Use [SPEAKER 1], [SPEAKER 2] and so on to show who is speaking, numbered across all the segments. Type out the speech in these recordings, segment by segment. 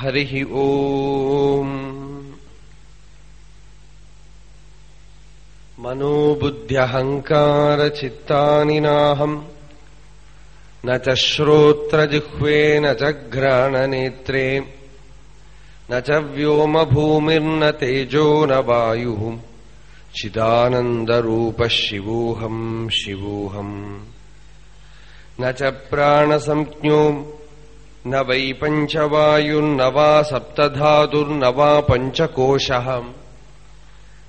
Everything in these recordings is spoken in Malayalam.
[SPEAKER 1] हरिः ओम्। मनोबुद्ध्यहङ्कारचित्तानि नाहम् न च श्रोत्रजिह्वे न च घ्राणनेत्रे। न च व्योमभूमिर्न तेजो न वायुः। चिदानन्दरूपः शिवोऽहम्। न च प्राणसंज्ञो न वै पञ्चवायुर्न वा सप्तधातुर्न वा पञ्चकोशः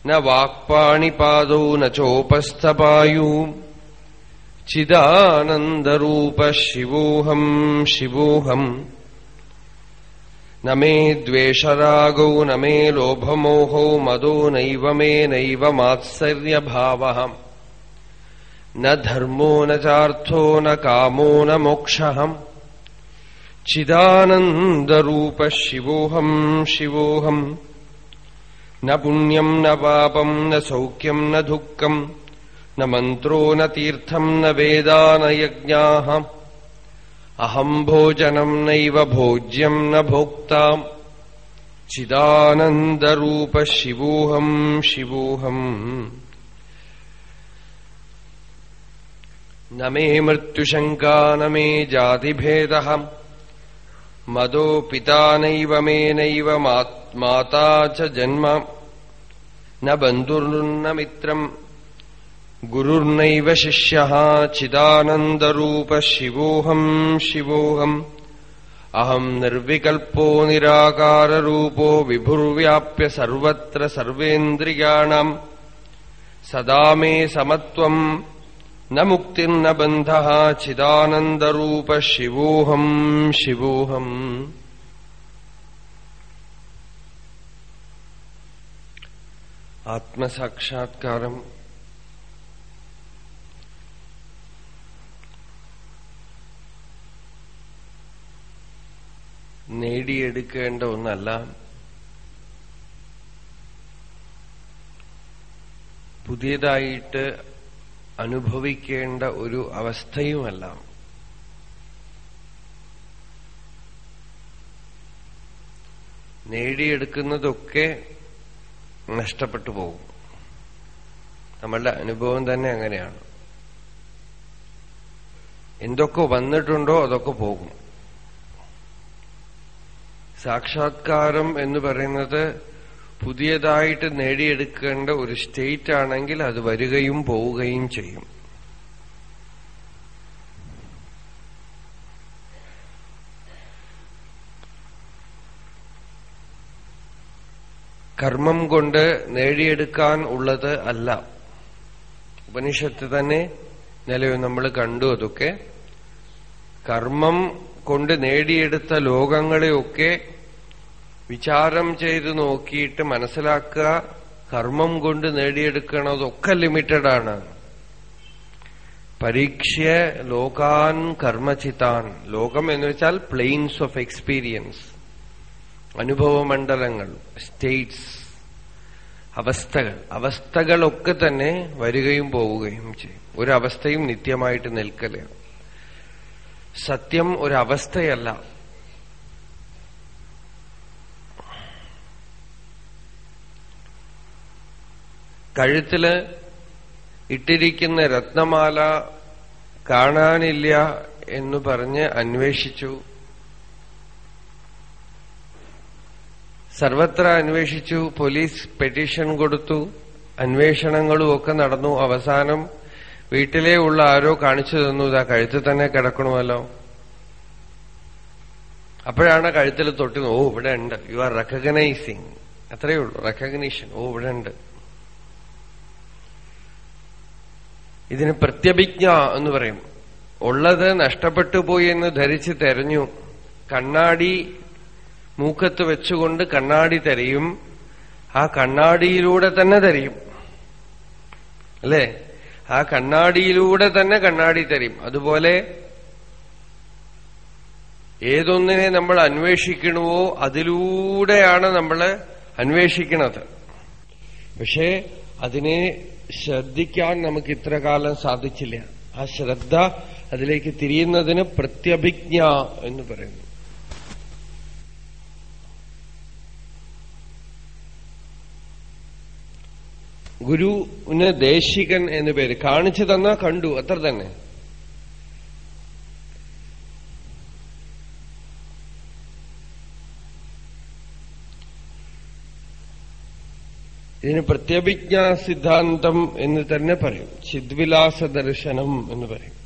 [SPEAKER 1] न वाक्पाणिपादौ न चोपस्थपायु चिदानन्दरूपः शिवोऽहम् शिवोऽहम् न मे द्वेषरागौ न मे लोभमोहौ मदो नैव मे नैव मात्सर्यभावः न धर्मो न चार्थो न कामो न मोक्षः चिदानन्दरूपः शिवोऽहम् शिवोऽहम् न पुण्यम् न पापम् न सौख्यम् न दुःखम् न मन्त्रो, न तीर्थम् न वेदा, न यज्ञाः। अहम् भोजनम् नैव न भोक्ता चिदानन्दरूपः शिवोऽहम् शिवोऽहम् न मे मृत्युशङ्का, न मे जातिभेदः। മതോ പിതാനൈവ മേനൈവ മാതാ ച ജന്മ. ന ബന്ധുർന്ന മിത്രം ഗുരുർണൈവ ശിഷ്യ ചിദാനന്ദരൂപ ശിവോഹം ശിവോഹം. അഹം നിർവികൽപ്പോ നിരാകാരൂപോ വിഭുർവ്യാപ്യ സർവത്ര സർവേന്ദ്രിയാണം. സദാ മേ സമത്വം. न मुक्तिर्न बन्धः चिदानन्दरूपः शिवोऽहम् शिवोऽहम् ആത്മസാക്ഷാത്കാരം നേടിയെടുക്കേണ്ട ഒന്നല്ല പുതിയതായിട്ട് അനുഭവിക്കേണ്ട ഒരു അവസ്ഥയുമല്ല. നേടിയെടുക്കുന്നതൊക്കെ നഷ്ടപ്പെട്ടു പോകും. നമ്മളുടെ അനുഭവം തന്നെ അങ്ങനെയാണ്. എന്തൊക്കെ വന്നിട്ടുണ്ടോ അതൊക്കെ പോകും. സാക്ഷാത്കാരം എന്ന് പറയുന്നത് പുതിയതായിട്ട് നേടിയെടുക്കേണ്ട ഒരു സ്റ്റേറ്റ് ആണെങ്കിൽ അത് വരികയും പോവുകയും ചെയ്യും. കർമ്മം കൊണ്ട് നേടിയെടുക്കാൻ ഉള്ളത് അല്ല. ഉപനിഷത്ത് തന്നെ നിലവിൽ നമ്മൾ കണ്ടു അതൊക്കെ. കർമ്മം കൊണ്ട് നേടിയെടുത്ത ലോകങ്ങളെയൊക്കെ വിചാരം ചെയ്ത് നോക്കിയിട്ട് മനസ്സിലാക്കുക കർമ്മം കൊണ്ട് നേടിയെടുക്കണതൊക്കെ ലിമിറ്റഡാണ്. പരീക്ഷ ലോകാൻ കർമ്മചിതാൻ ലോകം എന്ന് വെച്ചാൽ പ്ലെയിൻസ് ഓഫ് എക്സ്പീരിയൻസ് അനുഭവമണ്ഡലങ്ങൾ സ്റ്റേറ്റ്സ് അവസ്ഥകൾ. അവസ്ഥകളൊക്കെ തന്നെ വരികയും പോവുകയും ചെയ്യും. ഒരവസ്ഥയും നിത്യമായിട്ട് നിൽക്കലാണ് സത്യം ഒരവസ്ഥയല്ല. കഴുത്തിൽ ഇട്ടിരിക്കുന്ന രത്നമാല കാണാനില്ല എന്ന് പറഞ്ഞ് അന്വേഷിച്ചു. സർവത്ര അന്വേഷിച്ചു പോലീസ് പെറ്റീഷൻ കൊടുത്തു അന്വേഷണങ്ങളും ഒക്കെ നടന്നു. അവസാനം വീട്ടിലേ ഉള്ള ആരോ കാണിച്ചു തന്നു ഇതാ കഴുത്തിൽ തന്നെ കിടക്കണമല്ലോ. അപ്പോഴാണ് കഴുത്തിൽ തൊട്ടി ഓ ഇവിടെ ഉണ്ട്. യു ആർ റെക്കഗ്നൈസിങ് അത്രയേ ഉള്ളൂ റെക്കഗ്നീഷൻ ഓ ഇവിടെ ഉണ്ട്. ഇതിന് പ്രത്യഭിജ്ഞ എന്ന് പറയും. ഉള്ളത് നഷ്ടപ്പെട്ടു പോയി എന്ന് ധരിച്ച് തെരഞ്ഞു. കണ്ണാടി മൂക്കത്ത് വെച്ചുകൊണ്ട് കണ്ണാടി തരയും. ആ കണ്ണാടിയിലൂടെ തന്നെ തരയും. അല്ലേ? ആ കണ്ണാടിയിലൂടെ തന്നെ കണ്ണാടി തരും അതുപോലെ ഏതൊന്നിനെ നമ്മൾ അന്വേഷിക്കണമോ അതിലൂടെയാണ് നമ്മൾ അന്വേഷിക്കുന്നത് പക്ഷേ അതിനെ ശ്രദ്ധിക്കാൻ നമുക്ക് ഇത്ര കാലം സാധിച്ചില്ല. ആ ശ്രദ്ധ അതിലേക്ക് തിരിയുന്നതിന് പ്രത്യഭിജ്ഞ എന്ന് പറയുന്നു. ഗുരുവിന് ദേശികൻ എന്ന് പേര് കാണിച്ചു തന്നാ കണ്ടു അത്ര തന്നെ. ഇതിന് പ്രത്യഭിജ്ഞാ സിദ്ധാന്തം എന്ന് തന്നെ പറയും. ചിദ്വിലാസ ദർശനം എന്ന് പറയും.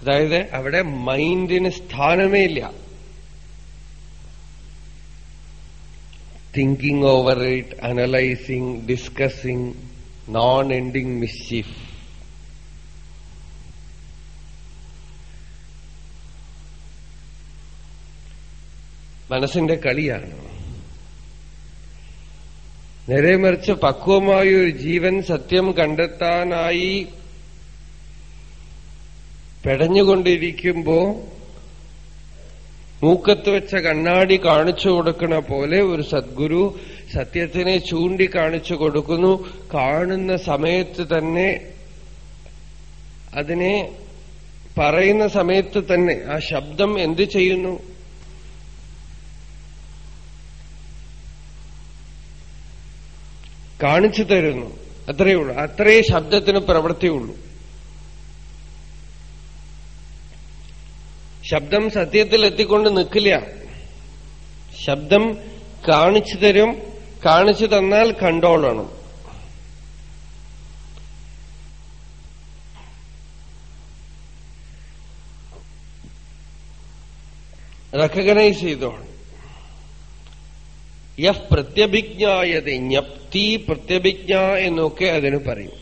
[SPEAKER 1] അതായത് അവിടെ മൈൻഡിന് സ്ഥാനമേ ഇല്ല. Thinking over it analysing discussing non ending mischief മനസ്സിന്റെ കളിയാണ്. നേരെ മറിച്ച് പക്വമായ ഒരു ജീവൻ സത്യം കണ്ടെത്താനായി പെടഞ്ഞുകൊണ്ടിരിക്കുമ്പോ മൂക്കത്ത് വെച്ച കണ്ണാടി കാണിച്ചു കൊടുക്കണ പോലെ ഒരു സദ്ഗുരു സത്യത്തിനെ ചൂണ്ടി കാണിച്ചു കൊടുക്കുന്നു. കാണുന്ന സമയത്ത് തന്നെ അതിനെ പറയുന്ന സമയത്ത് തന്നെ ആ ശബ്ദം എന്ത് ചെയ്യുന്നു? കാണിച്ചു തരുന്നു. അത്രയേ ഉള്ളൂ. അത്രേ ശബ്ദത്തിന് പ്രവൃത്തിയുള്ളൂ. ശബ്ദം സത്യത്തിൽ എത്തിക്കൊണ്ട് നിൽക്കില്ല. ശബ്ദം കാണിച്ചു തരും കാണിച്ചു തന്നാൽ കണ്ടോളണം. റെക്കഗ്നൈസ് ചെയ്തോണം യഹ് പ്രത്യഭിജ്ഞായത ജ്ഞപ്തി പ്രത്യഭിജ്ഞ എന്നൊക്കെ അതിന് പറയും.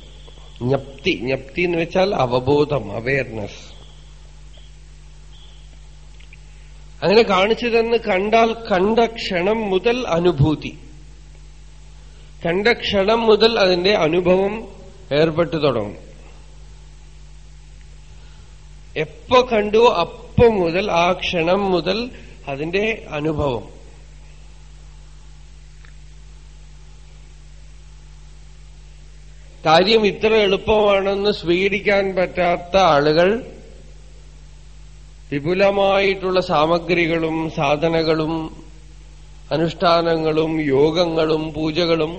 [SPEAKER 1] ജ്ഞപ്തി ജ്ഞപ്തി എന്ന് വെച്ചാൽ അവബോധം അവയർനെസ് അങ്ങനെ കാണിച്ചു കണ്ടാൽ കണ്ട ക്ഷണം മുതൽ അനുഭൂതി. കണ്ട ക്ഷണം മുതൽ അതിന്റെ അനുഭവം ഏർപ്പെട്ടു തുടങ്ങും. എപ്പോ കണ്ടു അപ്പൊ മുതൽ ആ ക്ഷണം മുതൽ അതിന്റെ അനുഭവം. കാര്യം ഇത്ര എളുപ്പമാണെന്ന് സ്വീകരിക്കാൻ പറ്റാത്ത ആളുകൾ വിപുലമായിട്ടുള്ള സാമഗ്രികളും സാധനകളും അനുഷ്ഠാനങ്ങളും യോഗങ്ങളും പൂജകളും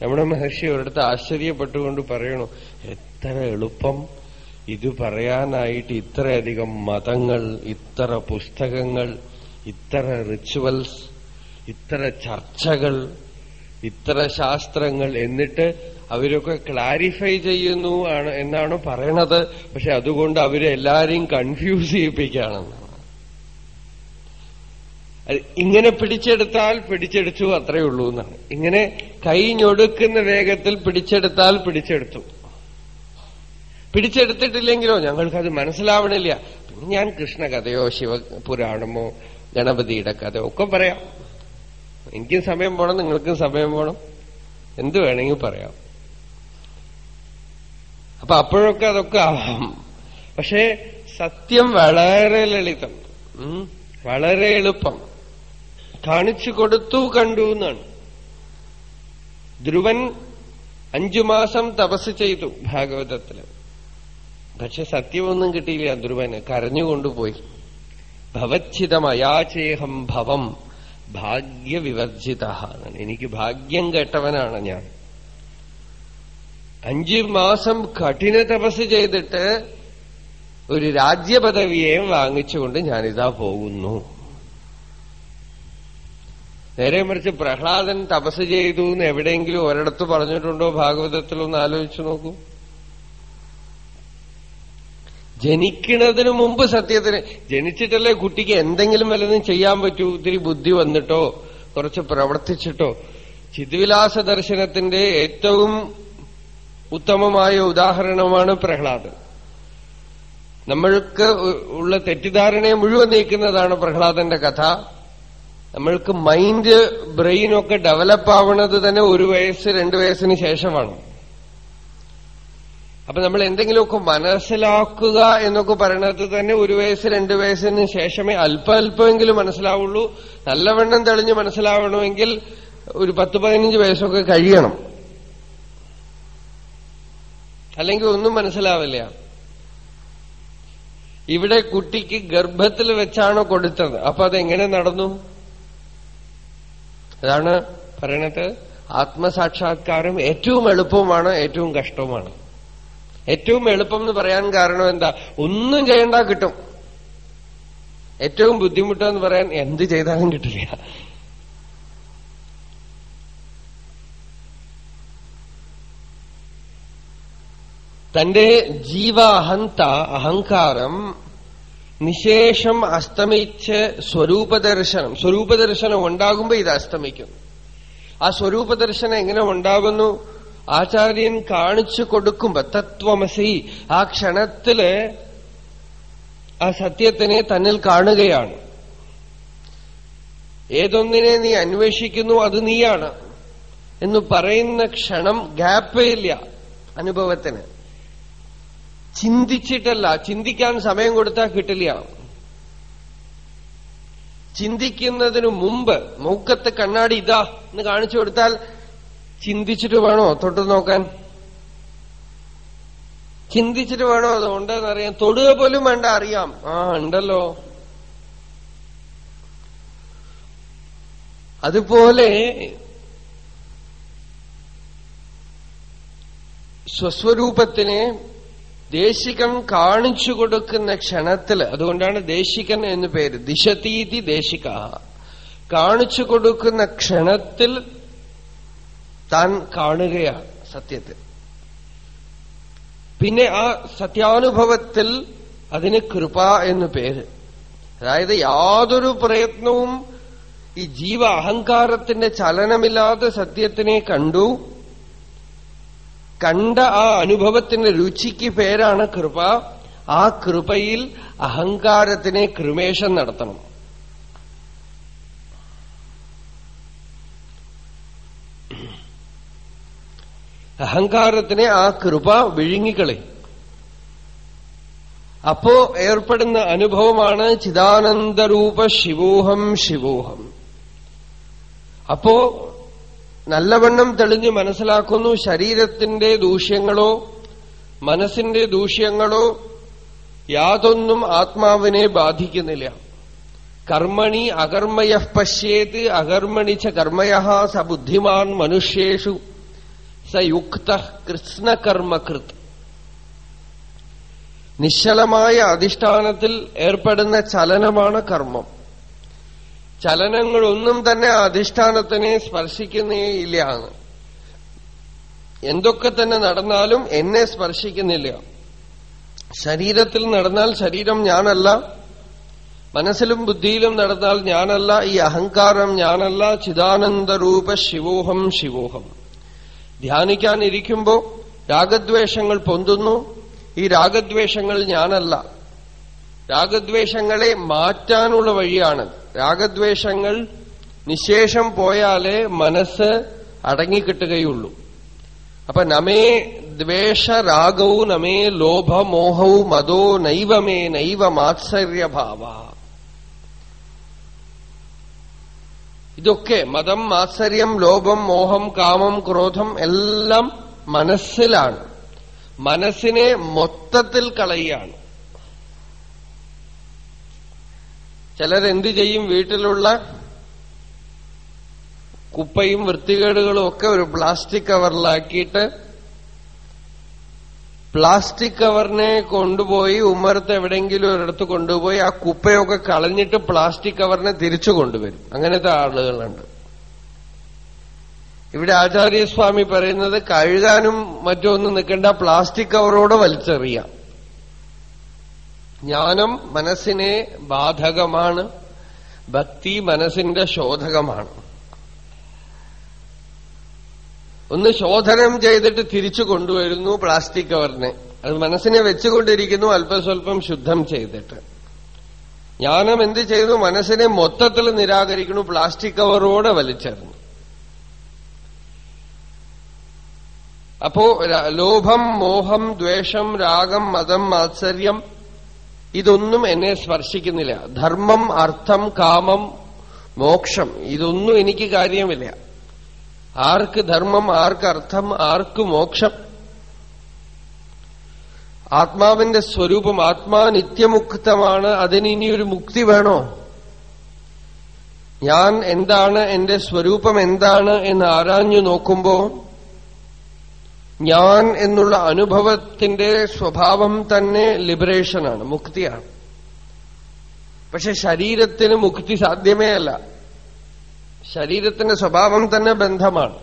[SPEAKER 1] നമ്മുടെ മഹർഷി ഒരിടത്ത് ആശ്ചര്യപ്പെട്ടുകൊണ്ട് പറയണു എത്ര എളുപ്പം. ഇത് പറയാനായിട്ട് ഇത്രയധികം മതങ്ങൾ ഇത്ര പുസ്തകങ്ങൾ ഇത്ര റിച്വൽസ് ഇത്ര ചർച്ചകൾ ഇത്ര ശാസ്ത്രങ്ങൾ എന്നിട്ട് അവരൊക്കെ ക്ലാരിഫൈ ചെയ്യുന്നു ആണ് എന്നാണ് പറയണത്. പക്ഷെ അതുകൊണ്ട് അവരെല്ലാരെയും കൺഫ്യൂസ് ചെയ്യിപ്പിക്കുകയാണെന്നാണ് ഇങ്ങനെ പിടിച്ചെടുത്താൽ പിടിച്ചെടുത്തു അത്രയേ ഉള്ളൂ എന്നാണ്. ഇങ്ങനെ കൈ ഞൊടുക്കുന്ന വേഗത്തിൽ പിടിച്ചെടുത്താൽ പിടിച്ചെടുത്തു. പിടിച്ചെടുത്തിട്ടില്ലെങ്കിലോ ഞങ്ങൾക്കത് മനസ്സിലാവണില്ല. പിന്നെ ഞാൻ കൃഷ്ണകഥയോ ശിവപുരാണമോ ഗണപതിയുടെ കഥയോ ഒക്കെ പറയാം. എനിക്കും സമയം പോണം നിങ്ങൾക്കും സമയം പോണം. എന്ത് വേണമെങ്കിൽ പറയാം. അപ്പൊ അപ്പോഴൊക്കെ അതൊക്കെ ആവാം. പക്ഷേ സത്യം വളരെ ലളിതം. വളരെ എളുപ്പം. കാണിച്ചു കൊടുത്തു കണ്ടു എന്നാണ്. ധ്രുവൻ അഞ്ചു മാസം തപസ് ചെയ്തു ഭാഗവതത്തിൽ പക്ഷെ സത്യമൊന്നും കിട്ടിയില്ല ധ്രുവന്. കരഞ്ഞുകൊണ്ടുപോയി. ഭവച്ഛിതമയാചേഹം ഭവം. ഭാഗ്യവിവർജിത എനിക്ക് ഭാഗ്യം കേട്ടവനാണ് ഞാൻ. അഞ്ചു മാസം കഠിന തപസ് ചെയ്തിട്ട് ഒരു രാജ്യപദവിയെ വാങ്ങിച്ചുകൊണ്ട് ഞാനിതാ പോകുന്നു. നേരെ മറിച്ച് പ്രഹ്ലാദൻ തപസ് ചെയ്തു എന്ന് എവിടെയെങ്കിലും ഒരിടത്ത് പറഞ്ഞിട്ടുണ്ടോ ഭാഗവതത്തിലൊന്ന് ആലോചിച്ചു നോക്കൂ. ജനിക്കുന്നതിന് മുമ്പ് സത്യത്തിന് ജനിച്ചിട്ടല്ലേ കുട്ടിക്ക് എന്തെങ്കിലും വല്ലതും ചെയ്യാൻ പറ്റൂ? ഇത്തിരി ബുദ്ധി വന്നിട്ടോ? കുറച്ച് പ്രവർത്തിച്ചിട്ടോ? ചിദ്വിലാസ ദർശനത്തിന്റെ ഏറ്റവും ഉത്തമമായ ഉദാഹരണമാണ് പ്രഹ്ലാദൻ. നമ്മൾക്ക് ഉള്ള തെറ്റിദ്ധാരണയെ മുഴുവൻ നീക്കുന്നതാണ് പ്രഹ്ലാദന്റെ കഥ. നമ്മൾക്ക് മൈൻഡ് ബ്രെയിനൊക്കെ ഡെവലപ്പ് ആവുന്നത് തന്നെ ഒരു വയസ്സ് രണ്ടു വയസ്സിന് ശേഷമാണ്. അപ്പൊ നമ്മൾ എന്തെങ്കിലുമൊക്കെ മനസ്സിലാക്കുക എന്നൊക്കെ പറയണത് തന്നെ ഒരു വയസ്സ് രണ്ടു വയസ്സിന് ശേഷമേ അല്പ അല്പമെങ്കിലും മനസ്സിലാവുള്ളൂ. നല്ലവണ്ണം തെളിഞ്ഞ് മനസ്സിലാവണമെങ്കിൽ ഒരു പത്ത് പതിനഞ്ച് വയസ്സൊക്കെ കഴിയണം. അല്ലെങ്കിൽ ഒന്നും മനസ്സിലാവില്ല. ഇവിടെ കുട്ടിക്ക് ഗർഭത്തിൽ വെച്ചാണോ കൊടുത്തത്? അപ്പൊ അതെങ്ങനെ നടന്നു? അതാണ് പറയണത്. ആത്മസാക്ഷാത്കാരം ഏറ്റവും എളുപ്പമാണ് ഏറ്റവും കഷ്ടവുമാണ്. ഏറ്റവും എളുപ്പം എന്ന് പറയാൻ കാരണം എന്താ? ഒന്നും ചെയ്യണ്ട കിട്ടും. ഏറ്റവും ബുദ്ധിമുട്ടെന്ന് പറയാൻ എന്ത് ചെയ്താലും കിട്ടില്ല. തന്റെ ജീവാഹന്ത അഹങ്കാരം നിശേഷം അസ്തമിച്ച് സ്വരൂപദർശനം സ്വരൂപദർശനം ഉണ്ടാകുമ്പോ ഇത് അസ്തമിക്കും ആ സ്വരൂപദർശനം എങ്ങനെ ഉണ്ടാകുന്നു? ആചാര്യൻ കാണിച്ചു കൊടുക്കുമ്പോ തത്വമസി ആ ക്ഷണത്തിൽ ആ സത്യത്തിനെ തന്നിൽ കാണുകയാണ്. ഏതൊന്നിനെ നീ അന്വേഷിക്കുന്നു അത് നീയാണ് എന്ന് പറയുന്ന ക്ഷണം ഗ്യാപ്പേ ഇല്ല അനുഭവത്തിന്. ചിന്തിച്ചിട്ടല്ല ചിന്തിക്കാൻ സമയം കൊടുത്താൽ കിട്ടില്ല. ചിന്തിക്കുന്നതിനു മുമ്പ് മൂക്കത്ത് കണ്ണാടി ഇതാ എന്ന് കാണിച്ചു കൊടുത്താൽ ചിന്തിച്ചിട്ട് വേണോ തൊട്ട് നോക്കാൻ? ചിന്തിച്ചിട്ട് വേണോ അത് ഉണ്ടെന്നറിയാം തൊടുക പോലും വേണ്ട അറിയാം. ആ ഉണ്ടല്ലോ. അതുപോലെ സ്വസ്വരൂപത്തിനെ ദേശികൻ കാണിച്ചു കൊടുക്കുന്ന ക്ഷണത്തിൽ അതുകൊണ്ടാണ് ദേശികൻ എന്ന് പേര്. ദിശതീതി ദേശിക. കാണിച്ചു കൊടുക്കുന്ന ക്ഷണത്തിൽ താൻ കാണുകയാണ് സത്യത്തെ പിന്നെ ആ സത്യാനുഭവത്തിൽ അതിന് കൃപ എന്നു പേര്. അതായത് യാതൊരു പ്രയത്നവും ഈ ജീവ അഹങ്കാരത്തിന്റെ ചലനമില്ലാതെ സത്യത്തിനെ കണ്ടു. കണ്ട ആ അനുഭവത്തിന്റെ രുചിക്ക് പേരാണ് കൃപ. ആ കൃപയിൽ അഹങ്കാരത്തിനെ ക്രിമേഷൻ നടത്തണം. അഹങ്കാരത്തിനെ ആ കൃപ വിഴുങ്ങിക്കളയും അപ്പോ ഏർപ്പെടുന്ന അനുഭവമാണ് ചിദാനന്ദരൂപ ശിവോഹം ശിവോഹം. അപ്പോ നല്ലവണ്ണം തെളിഞ്ഞ് മനസ്സിലാക്കുന്നു ശരീരത്തിന്റെ ദൂഷ്യങ്ങളോ മനസ്സിന്റെ ദൂഷ്യങ്ങളോ യാതൊന്നും ആത്മാവിനെ ബാധിക്കുന്നില്ല. കർമ്മണി അകർമ്മയ പശ്യേത് അകർമ്മണി ച കർമ്മയ സ ബുദ്ധിമാൻ മനുഷ്യേഷു. സ യുക്ത കൃഷ്ണകർമ്മകൃത് നിശ്ചലമായ അധിഷ്ഠാനത്തിൽ ഏർപ്പെടുന്ന ചലനമാണ് കർമ്മം. ചലനങ്ങളൊന്നും തന്നെ അധിഷ്ഠാനത്തിനെ സ്പർശിക്കുന്നേയില്ല എന്തൊക്കെ തന്നെ നടന്നാലും എന്നെ സ്പർശിക്കുന്നില്ല. ശരീരത്തിൽ നടന്നാൽ ശരീരം ഞാനല്ല. മനസ്സിലും ബുദ്ധിയിലും നടന്നാൽ ഞാനല്ല. ഈ അഹങ്കാരം ഞാനല്ല. ചിദാനന്ദരൂപ ശിവോഹം ശിവോഹം. ധ്യാനിക്കാനിരിക്കുമ്പോ രാഗദ്വേഷങ്ങൾ പൊന്തുന്നു. ഈ രാഗദ്വേഷങ്ങൾ ഞാനല്ല. രാഗദ്വേഷങ്ങളെ മാറ്റാനുള്ള വഴിയാണ്. രാഗദ്വേഷങ്ങൾ നിശേഷം പോയാലേ മനസ്സ് അടങ്ങിക്കിട്ടുകയുള്ളൂ. അപ്പൊ നമേ ദ്വേഷരാഗവും നമേ ലോഭമോഹവും മതോ നൈവമേ നൈവ മാത്സര്യഭാവ ഇതൊക്കെ മതം മാത്സര്യം ലോഭം മോഹം കാമം ക്രോധം എല്ലാം മനസ്സിലാണ്. മനസ്സിനെ മൊത്തത്തിൽ കളയുകയാണ്. ചിലരെന്ത് ചെയ്യും? വീട്ടിലുള്ള കുപ്പയും വൃത്തികേടുകളും ഒക്കെ ഒരു പ്ലാസ്റ്റിക് കവറിലാക്കിയിട്ട് പ്ലാസ്റ്റിക് കവറിനെ കൊണ്ടുപോയി ഉമ്മറത്ത് എവിടെയെങ്കിലും ഒരിടത്ത് കൊണ്ടുപോയി ആ കുപ്പയൊക്കെ കളഞ്ഞിട്ട് പ്ലാസ്റ്റിക് കവറിനെ തിരിച്ചു കൊണ്ടുവരും. അങ്ങനത്തെ ആളുകളുണ്ട്. ഇവിടെ ആചാര്യസ്വാമി പറയുന്നത് കഴുകാനും മറ്റൊന്നും നിൽക്കേണ്ട പ്ലാസ്റ്റിക് കവറോട് വലിച്ചെറിയാം. ജ്ഞാനം മനസ്സിനെ ബാധകമാണ് ഭക്തി മനസ്സിന്റെ ശോധകമാണ്. ഒന്ന് ശോധനം ചെയ്തിട്ട് തിരിച്ചു കൊണ്ടുവരുന്നു പ്ലാസ്റ്റിക് കവറിനെ അത് മനസ്സിനെ വെച്ചുകൊണ്ടിരിക്കുന്നു അല്പസ്വല്പം ശുദ്ധം ചെയ്തിട്ട്. ജ്ഞാനം എന്ത് ചെയ്തു? മനസ്സിനെ മൊത്തത്തിൽ നിരാകരിക്കുന്നു പ്ലാസ്റ്റിക് കവറോടെ വലിച്ചെറിഞ്ഞു. അപ്പോ ലോഭം മോഹം ദ്വേഷം രാഗം മതം മാത്സര്യം ഇതൊന്നും എന്നെ സ്പർശിക്കുന്നില്ല. ധർമ്മം അർത്ഥം കാമം മോക്ഷം ഇതൊന്നും എനിക്ക് കാര്യമില്ല. ആർക്ക് ധർമ്മം ആർക്ക് അർത്ഥം ആർക്ക് മോക്ഷം? ആത്മാവിന്റെ സ്വരൂപം ആത്മാ നിത്യമുക്തമാണ് അതിന് ഇനിയൊരു മുക്തി വേണോ? ഞാൻ എന്താണ് എന്റെ സ്വരൂപം എന്താണ് എന്ന് ആരാഞ്ഞു നോക്കുമ്പോ ഞാൻ എന്നുള്ള അനുഭവത്തിന്റെ സ്വഭാവം തന്നെ ലിബറേഷനാണ് മുക്തിയാണ്. പക്ഷെ ശരീരത്തിന് മുക്തി സാധ്യമേ അല്ല. ശരീരത്തിന്റെ സ്വഭാവം തന്നെ ബന്ധമാണ്.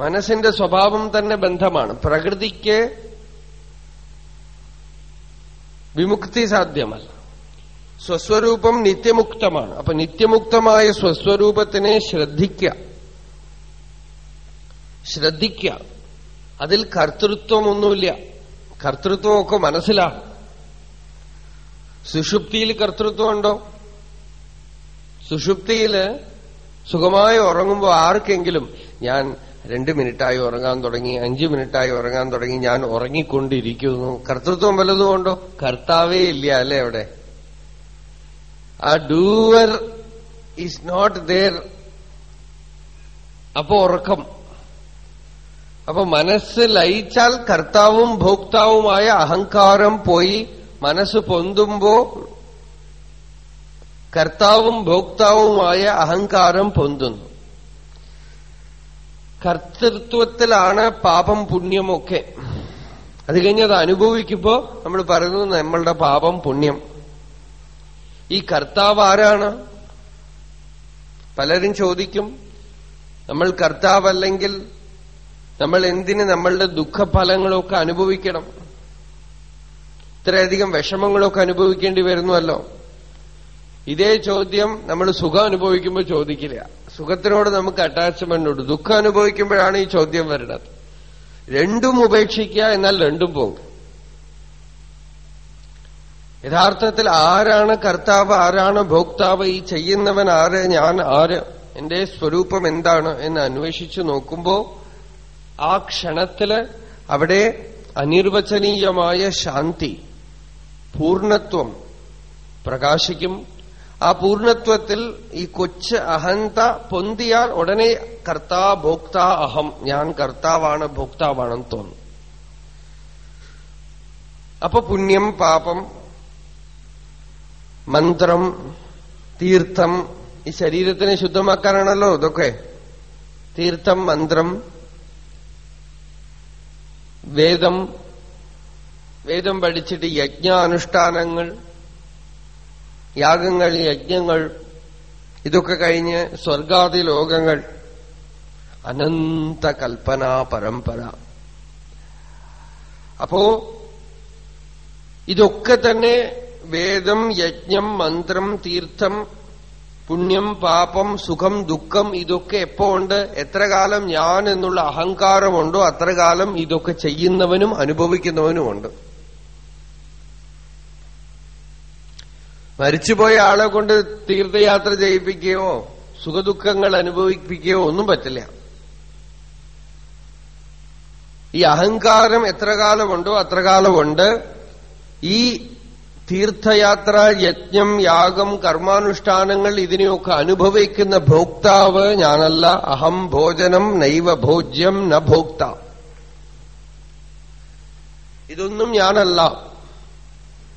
[SPEAKER 1] മനസ്സിന്റെ സ്വഭാവം തന്നെ ബന്ധമാണ്. പ്രകൃതിക്ക് വിമുക്തി സാധ്യമല്ല. സ്വസ്വരൂപം നിത്യമുക്തമാണ്. അപ്പൊ നിത്യമുക്തമായ സ്വസ്വരൂപത്തിനെ ശ്രദ്ധിക്കുക. ശ്രദ്ധിക്കുക. അതിൽ കർത്തൃത്വമൊന്നുമില്ല. കർത്തൃത്വമൊക്കെ മനസ്സിലാണ്. സുഷുപ്തിയിൽ കർത്തൃത്വമുണ്ടോ? സുഷുപ്തിയിൽ സുഖമായി ഉറങ്ങുമ്പോൾ ആർക്കെങ്കിലും ഞാൻ രണ്ട് മിനിറ്റായി ഉറങ്ങാൻ തുടങ്ങി അഞ്ച് മിനിറ്റായി ഉറങ്ങാൻ തുടങ്ങി ഞാൻ ഉറങ്ങിക്കൊണ്ടിരിക്കുന്നു. കർത്തൃത്വം വല്ലതും ഉണ്ടോ? കർത്താവേ ഇല്ല അല്ലെ അവിടെ? ആ ഡൂവർ ഈസ് നോട്ട് ദർ അപ്പോ ഉറക്കം. അപ്പൊ മനസ്സ് ലയിച്ചാൽ കർത്താവും ഭോക്താവുമായ അഹങ്കാരം പോയി മനസ്സ് പൊന്തുമ്പോ കർത്താവും ഭോക്താവുമായ അഹങ്കാരം പൊന്തുന്നു. കർത്തൃത്വത്തിലാണ് പാപം പുണ്യമൊക്കെ. അത് കഴിഞ്ഞ് അത് അനുഭവിക്കുമ്പോ നമ്മൾ പറയുന്നത് നമ്മളുടെ പാപം പുണ്യം. ഈ കർത്താവ് ആരാണ്? പലരും ചോദിക്കും നമ്മൾ കർത്താവല്ലെങ്കിൽ നമ്മൾ എന്തിന് നമ്മളുടെ ദുഃഖഫലങ്ങളൊക്കെ അനുഭവിക്കണം? ഇത്രയധികം വിഷമങ്ങളൊക്കെ അനുഭവിക്കേണ്ടി വരുന്നുവല്ലോ. ഇതേ ചോദ്യം നമ്മൾ സുഖം അനുഭവിക്കുമ്പോൾ ചോദിക്കില്ല. സുഖത്തിനോട് നമുക്ക് അറ്റാച്ച്മെന്റ് ഉണ്ട്. ദുഃഖം അനുഭവിക്കുമ്പോഴാണ് ഈ ചോദ്യം വരുന്നത്. രണ്ടും ഉപേക്ഷിക്കുക എന്നാൽ രണ്ടും പോകും. യഥാർത്ഥത്തിൽ ആരാണ് കർത്താവ് ആരാണ് ഭോക്താവ് ഈ ചെയ്യുന്നവൻ ആര് ഞാൻ ആര് എന്റെ സ്വരൂപം എന്താണ് എന്ന് അന്വേഷിച്ചു നോക്കുമ്പോ ആ ക്ഷണത്തിൽ അവിടെ അനിർവചനീയമായ ശാന്തി പൂർണത്വം പ്രകാശിക്കും ആ പൂർണത്വത്തിൽ ഈ കൊച്ച് അഹന്ത പൊന്തിയാൽ ഉടനെ കർത്താ ഭോക്താ അഹം ഞാൻ കർത്താവാണ് ഭോക്താവാണെന്ന് തോന്നും. അപ്പൊ പുണ്യം പാപം മന്ത്രം തീർത്ഥം ഈ ശരീരത്തിനെ ശുദ്ധമാക്കാനാണല്ലോ ഇതൊക്കെ. തീർത്ഥം മന്ത്രം വേദം വേദം പഠിച്ചിട്ട് യജ്ഞാനുഷ്ഠാനങ്ങൾ യാഗങ്ങൾ യജ്ഞങ്ങൾ ഇതൊക്കെ കഴിഞ്ഞ് സ്വർഗാദി ലോകങ്ങൾ അനന്ത കൽപ്പനാ പരമ്പര. അപ്പോ ഇതൊക്കെ തന്നെ വേദം യജ്ഞം മന്ത്രം തീർത്ഥം പുണ്യം പാപം സുഖം ദുഃഖം ഇതൊക്കെ എപ്പോ ഉണ്ട്? എത്ര കാലം ഞാൻ എന്നുള്ള അഹങ്കാരമുണ്ടോ അത്ര കാലം ഇതൊക്കെ ചെയ്യുന്നവനും അനുഭവിക്കുന്നവനുമുണ്ട്. മരിച്ചുപോയ ആളെ കൊണ്ട് തീർത്ഥയാത്ര ചെയ്യിപ്പിക്കുകയോ സുഖദുഃഖങ്ങൾ അനുഭവിപ്പിക്കുകയോ ഒന്നും പറ്റില്ല. ഈ അഹങ്കാരം എത്ര കാലമുണ്ടോ അത്ര കാലമുണ്ട്. ഈ തീർത്ഥയാത്ര യജ്ഞം യാഗം കർമാനുഷ്ഠാനങ്ങൾ ഇതിനെയൊക്കെ അനുഭവിക്കുന്ന ഭോക്താവ് ഞാനല്ല. അഹം ഭോജനം നൈവ ഭോജ്യം ന ഭോക്ത. ഇതൊന്നും ഞാനല്ല.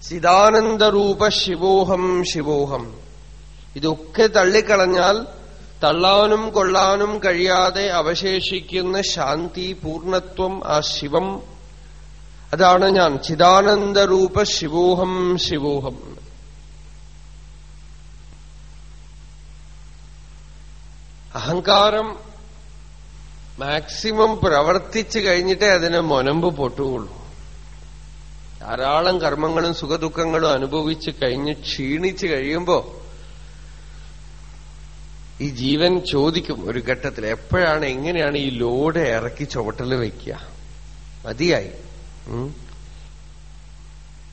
[SPEAKER 1] ചിദാനന്ദരൂപ ശിവോഹം. ശിവോഹം ഇതൊക്കെ തള്ളിക്കളഞ്ഞാൽ തള്ളാനും കൊള്ളാനും കഴിയാതെ അവശേഷിക്കുന്ന ശാന്തി പൂർണത്വം ആ ശിവം. അതാണ് ഞാൻ ചിദാനന്ദരൂപ ശിവോഹം ശിവോഹം. അഹങ്കാരം മാക്സിമം പ്രവർത്തിച്ചു കഴിഞ്ഞിട്ടേ അതിന് മൊനമ്പ് പൊട്ടുകയുള്ളൂ. ധാരാളം കർമ്മങ്ങളും സുഖദുഃഖങ്ങളും അനുഭവിച്ച് കഴിഞ്ഞ് ക്ഷീണിച്ച് കഴിയുമ്പോ ഈ ജീവൻ ചോദിക്കും ഒരു ഘട്ടത്തിൽ എപ്പോഴാണ് എങ്ങനെയാണ് ഈ ലോഡ് ഇറക്കി ചുവട്ടിൽ വയ്ക്കുക മതിയായി.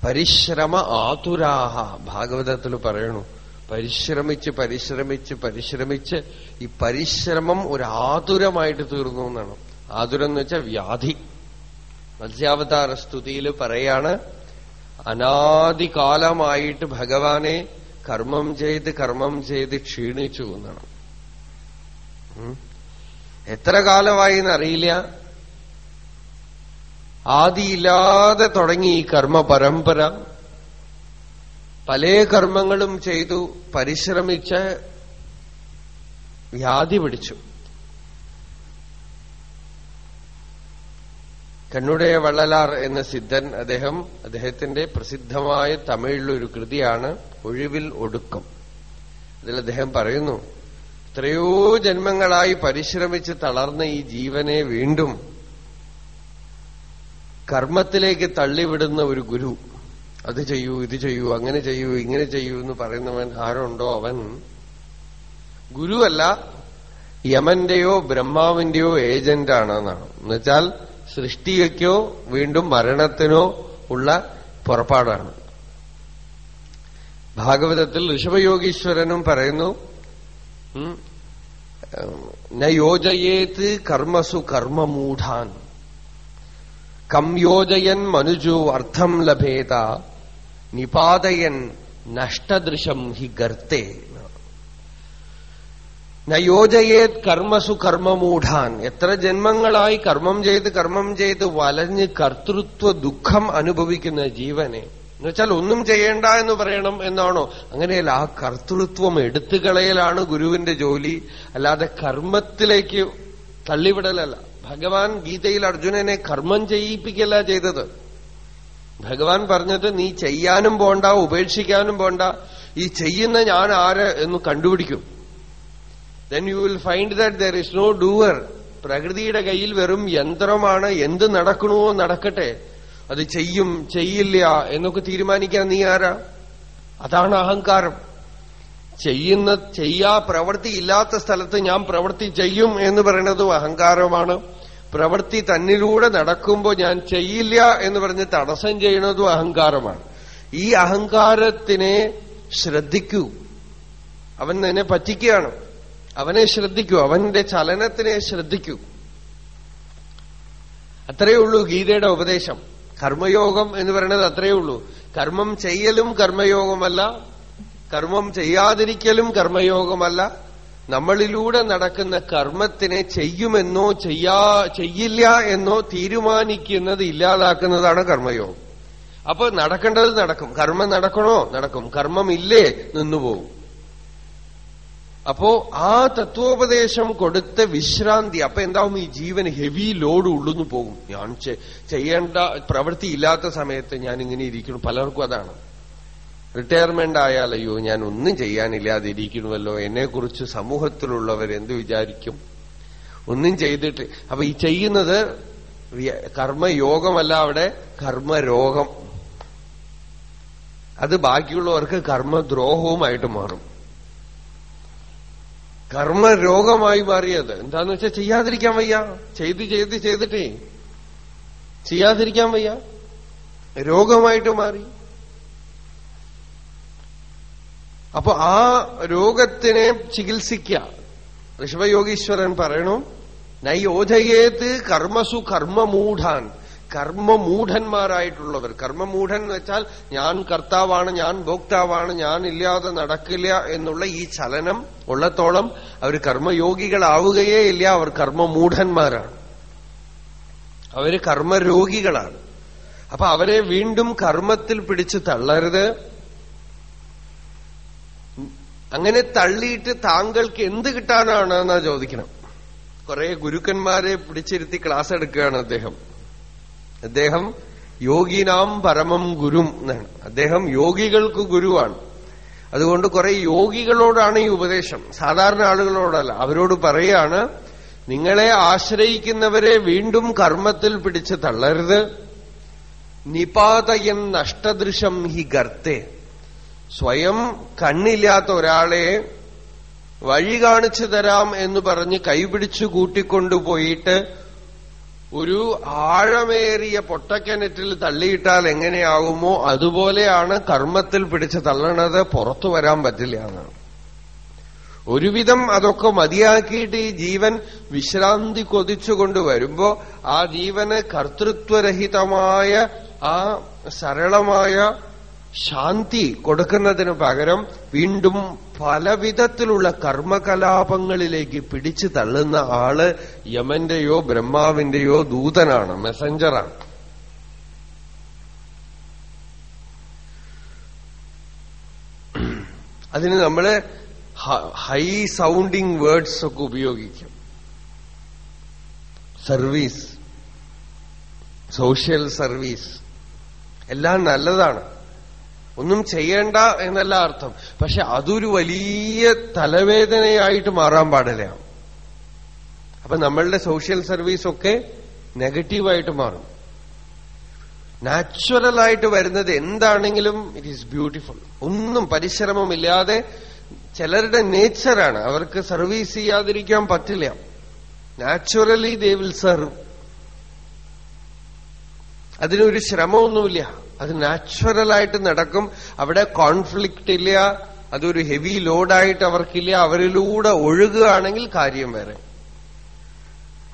[SPEAKER 1] പരിശ്രമ ആതുരാഹ ഭാഗവതത്തിൽ പറയണു. പരിശ്രമിച്ച് പരിശ്രമിച്ച് പരിശ്രമിച്ച് ഈ പരിശ്രമം ഒരു ആതുരമായിട്ട് തീർന്നു എന്നാണ്. ആതുരം എന്ന് വെച്ചാൽ വ്യാധി. മത്സ്യാവതാര സ്തുതിയിൽ പറയാണ് അനാദികാലമായിട്ട് ഭഗവാനെ കർമ്മം ചെയ്ത് കർമ്മം ചെയ്ത് ക്ഷീണിച്ചു എന്നാണ് എത്ര കാലമായി എന്നറിയില്ല ആദിയില്ലാതെ തുടങ്ങി ഈ കർമ്മ പരമ്പര പല കർമ്മങ്ങളും ചെയ്തു പരിശ്രമിച്ച് വ്യാധി പിടിച്ചു. കണ്ണുടയ വള്ളലാർ എന്ന സിദ്ധൻ അദ്ദേഹം അദ്ദേഹത്തിന്റെ പ്രസിദ്ധമായ തമിഴിലൊരു കൃതിയാണ് ഒഴിവിൽ ഒടുക്കം. അതിൽ അദ്ദേഹം പറയുന്നു എത്രയോ ജന്മങ്ങളായി പരിശ്രമിച്ച് തളർന്ന ഈ ജീവനെ വീണ്ടും കർമ്മത്തിലേക്ക് തള്ളിവിടുന്ന ഒരു ഗുരു. അത് ചെയ്യൂ ഇത് ചെയ്യൂ അങ്ങനെ ചെയ്യൂ ഇങ്ങനെ ചെയ്യൂ എന്ന് പറയുന്നവൻ ആരുണ്ടോ അവൻ? ഗുരുവല്ല യമന്റെയോ ബ്രഹ്മാവിന്റെയോ ഏജന്റാണെന്നാണ്. എന്നുവെച്ചാൽ സൃഷ്ടിക്കോ വീണ്ടും മരണത്തിനോ ഉള്ള പുറപ്പാടാണ്. ഭാഗവതത്തിൽ ഋഷഭയോഗീശ്വരനും പറയുന്നു നയോജയേത് കർമ്മസു കർമ്മമൂഢാൻ. കം യോജയൻ മനുജോ അർത്ഥം ലഭേത നിപാതയൻ നഷ്ടദൃശം ഹി ഗർത്തേ. നയോജയേത് കർമ്മസു കർമ്മമൂഢാൻ. എത്ര ജന്മങ്ങളായി കർമ്മം ചെയ്ത് കർമ്മം ചെയ്ത് വലഞ്ഞ് കർത്തൃത്വ ദുഃഖം അനുഭവിക്കുന്ന ജീവനെ. എന്നുവെച്ചാൽ ഒന്നും ചെയ്യേണ്ട എന്ന് പറയണം എന്നാണോ? അങ്ങനെയല്ല ആ കർത്തൃത്വം എടുത്തുകളയലാണ് ഗുരുവിന്റെ ജോലി. അല്ലാതെ കർമ്മത്തിലേക്ക് തള്ളിവിടലല്ല. ഭഗവാൻ ഗീതയിൽ അർജുനനെ കർമ്മം ചെയ്യിപ്പിക്കല്ല ചെയ്തത്. ഭഗവാൻ പറഞ്ഞത് നീ ചെയ്യാനും പോണ്ട ഉപേക്ഷിക്കാനും പോണ്ട. ഈ ചെയ്യുന്ന ഞാൻ ആര് എന്ന് കണ്ടുപിടിക്കും. Then you will find that there is no doer പ്രകൃതിയുടെ കയ്യിൽ വെറും യന്ത്രമാണ്. എന്ത് നടക്കണമോ നടക്കട്ടെ. അത് ചെയ്യും ചെയ്യില്ല എന്നൊക്കെ തീരുമാനിക്കാൻ നീ ആരാ? അതാണ് അഹങ്കാരം. ചെയ്യുന്ന ചെയ്യാ പ്രവൃത്തി ഇല്ലാത്ത സ്ഥലത്ത് ഞാൻ പ്രവൃത്തി ചെയ്യും എന്ന് പറയുന്നതും അഹങ്കാരമാണ്. പ്രവൃത്തി തന്നിലൂടെ നടക്കുമ്പോൾ ഞാൻ ചെയ്യില്ല എന്ന് പറഞ്ഞ് തടസ്സം ചെയ്യുന്നതും അഹങ്കാരമാണ്. ഈ അഹങ്കാരത്തിനെ ശ്രദ്ധിക്കൂ. അവൻ നിന്നെ പറ്റിക്കുകയാണ്. അവനെ ശ്രദ്ധിക്കൂ അവന്റെ ചലനത്തിനെ ശ്രദ്ധിക്കൂ. അത്രയേ ഉള്ളൂ ഗീതയുടെ ഉപദേശം. കർമ്മയോഗം എന്ന് പറയുന്നത് അത്രയേ ഉള്ളൂ. കർമ്മം ചെയ്യലും കർമ്മയോഗമല്ല കർമ്മം ചെയ്യാതിരിക്കലും കർമ്മയോഗമല്ല. നമ്മളിലൂടെ നടക്കുന്ന കർമ്മത്തിനെ ചെയ്യുമെന്നോ ചെയ്യാ ചെയ്യില്ല എന്നോ തീരുമാനിക്കുന്നത് ഇല്ലാതാക്കുന്നതാണ് കർമ്മയോഗം. അപ്പൊ നടക്കേണ്ടത് നടക്കും. കർമ്മം നടക്കണോ? നടക്കും. കർമ്മം ഇല്ലേ? നിന്നുപോകും അപ്പോ ആ തത്വോപദേശം കൊടുത്ത വിശ്രാന്തി അപ്പൊ എന്താവും? ഈ ജീവൻ ഹെവി ലോഡ് ഉള്ളുന്നു പോകും. ഞാൻ ചെയ്യേണ്ട പ്രവൃത്തി ഇല്ലാത്ത സമയത്ത് ഞാൻ ഇങ്ങനെ ഇരിക്കുന്നു. പലർക്കും അതാണ്. റിട്ടയർമെന്റ് ആയാൽ അയ്യോ ഞാൻ ഒന്നും ചെയ്യാനില്ലാതെ ഇരിക്കണമല്ലോ എന്നെക്കുറിച്ച് സമൂഹത്തിലുള്ളവർ എന്ത് വിചാരിക്കും? ഒന്നും ചെയ്തിട്ട്. അപ്പൊ ഈ ചെയ്യുന്നത് കർമ്മയോഗമല്ല അവിടെ കർമ്മരോഗം. അത് ബാക്കിയുള്ളവർക്ക് കർമ്മദ്രോഹവുമായിട്ട് മാറും. കർമ്മരോഗമായി മാറിയത്. എന്താന്ന് വെച്ചാൽ ചെയ്യാതിരിക്കാൻ വയ്യ. ചെയ്ത് ചെയ്ത് ചെയ്തിട്ടേ ചെയ്യാതിരിക്കാൻ വയ്യ. രോഗമായിട്ട് മാറി. അപ്പൊ ആ രോഗത്തിനെ ചികിത്സിക്ക. ഋഷഭയോഗീശ്വരൻ പറയണു നൈ ഓധയേത് കർമ്മസു കർമ്മമൂഢാൻ. കർമ്മമൂഢന്മാരായിട്ടുള്ളവർ. കർമ്മമൂഢൻ എന്ന് വെച്ചാൽ ഞാൻ കർത്താവാണ് ഞാൻ ഭോക്താവാണ് ഞാൻ ഇല്ലാതെ നടക്കില്ല എന്നുള്ള ഈ ചലനം ഉള്ളത്തോളം അവർ കർമ്മയോഗികളാവുകയേ ഇല്ല. അവർ കർമ്മമൂഢന്മാരാണ്. അവർ കർമ്മരോഗികളാണ്. അപ്പൊ അവരെ വീണ്ടും കർമ്മത്തിൽ പിടിച്ച് തള്ളരുത്. അങ്ങനെ തള്ളിയിട്ട് താങ്കൾക്ക് എന്ത് കിട്ടാനാണെന്നാ ചോദിക്കണം. കുറെ ഗുരുക്കന്മാരെ പിടിച്ചിരുത്തി ക്ലാസ് എടുക്കുകയാണ് അദ്ദേഹം. അദ്ദേഹം യോഗിനാം പരമം ഗുരും എന്നാണ്. അദ്ദേഹം യോഗികൾക്ക് ഗുരുവാണ്. അതുകൊണ്ട് കുറെ യോഗികളോടാണ് ഈ ഉപദേശം. സാധാരണ ആളുകളോടല്ല. അവരോട് പറയാണ് നിങ്ങളെ ആശ്രയിക്കുന്നവരെ വീണ്ടും കർമ്മത്തിൽ പിടിച്ച് തള്ളരുത്. നിപാതയൻ നഷ്ടദൃശം ഹി ഗർത്തെ. സ്വയം കണ്ണില്ലാത്ത ഒരാളെ വഴി കാണിച്ചു തരാം എന്ന് പറഞ്ഞ് കൈപിടിച്ചു കൂട്ടിക്കൊണ്ടുപോയിട്ട് ഒരു ആഴമേറിയ പൊട്ടക്കിണറ്റിൽ തള്ളിയിട്ടാൽ എങ്ങനെയാകുമോ അതുപോലെയാണ് കർമ്മത്തിൽ പിടിച്ച് തള്ളണത് പുറത്തു വരാൻ പറ്റില്ല എന്നാണ്. ഒരുവിധം അതൊക്കെ മതിയാക്കിയിട്ട് ഈ ജീവൻ വിശ്രാന്തി കൊതിച്ചുകൊണ്ട് വരുമ്പോ ആ ജീവന് കർത്തൃത്വരഹിതമായ ആ സരളമായ ശാന്തി കൊടുക്കുന്നതിന് പകരം വീണ്ടും പലവിധത്തിലുള്ള കർമ്മകലാപങ്ങളിലേക്ക് പിടിച്ചു തള്ളുന്ന ആൾ യമന്റെയോ ബ്രഹ്മാവിന്റെയോ ദൂതനാണ് മെസഞ്ചറാണ് അതിന് നമ്മൾ ഹൈ സൗണ്ടിങ് വേർഡ്സ് ഒക്കെ ഉപയോഗിക്കും. സർവീസ് സോഷ്യൽ സർവീസ് എല്ലാം നല്ലതാണ്. ഒന്നും ചെയ്യേണ്ട എന്നല്ല അർത്ഥം. പക്ഷെ അതൊരു വലിയ തലവേദനയായിട്ട് മാറാൻ പാടില്ല. അപ്പൊ നമ്മളുടെ സോഷ്യൽ സർവീസ് ഒക്കെ നെഗറ്റീവായിട്ട് മാറും. നാച്ചുറലായിട്ട് വരുന്നത് എന്താണെങ്കിലും ഇറ്റ് ഈസ് ബ്യൂട്ടിഫുൾ ഒന്നും പരിശ്രമമില്ലാതെ ചിലരുടെ നേച്ചറാണ് അവർക്ക് സർവീസ് ചെയ്യാതിരിക്കാൻ പറ്റില്ല. നാച്ചുറലി ദേ വിൽ സെർവ് അതിനൊരു ശ്രമമൊന്നുമില്ല. അത് നാച്ചുറലായിട്ട് നടക്കും. അവിടെ കോൺഫ്ലിക്റ്റ് ഇല്ല. അതൊരു ഹെവി ലോഡായിട്ട് അവർക്കില്ല. അവരിലൂടെ ഒഴുകുകയാണെങ്കിൽ കാര്യം വേറെ.